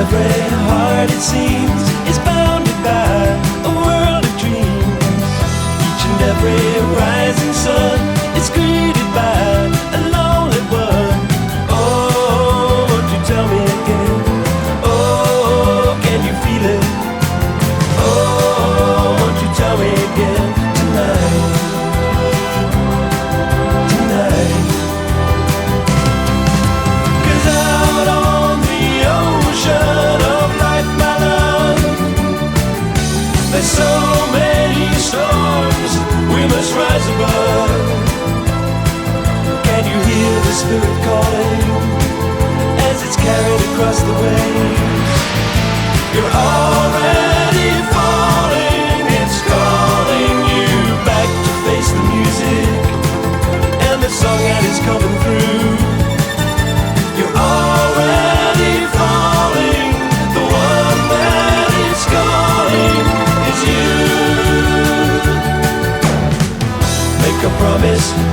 Every heart, it seems, is bound. Spirit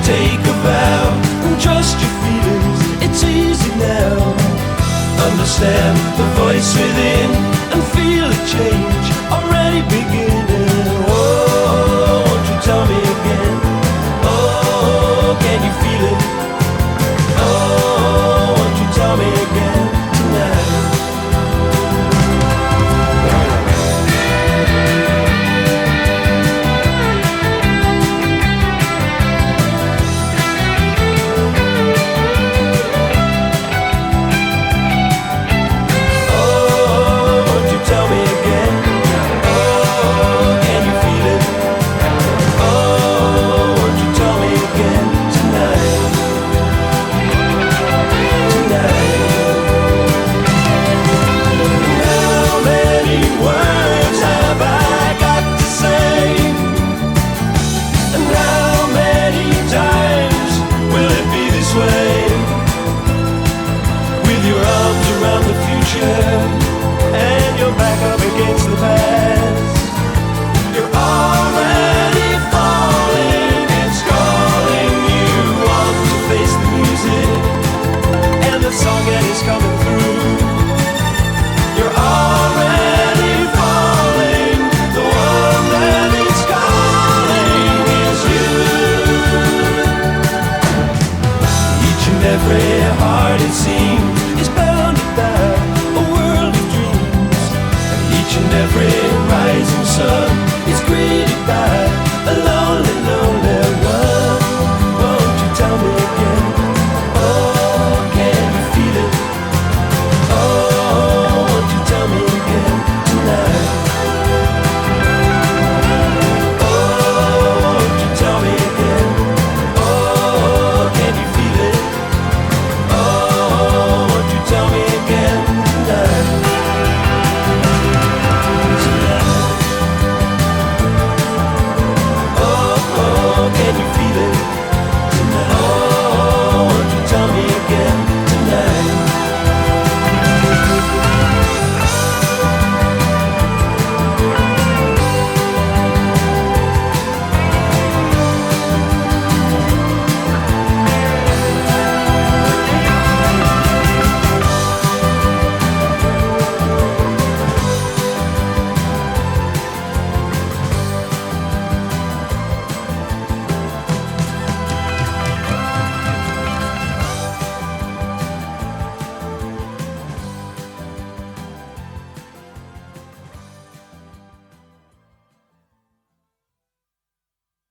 take a bow And trust your feelings, it's easy now. Understand the voice within And feel a change. Already It's is greeted by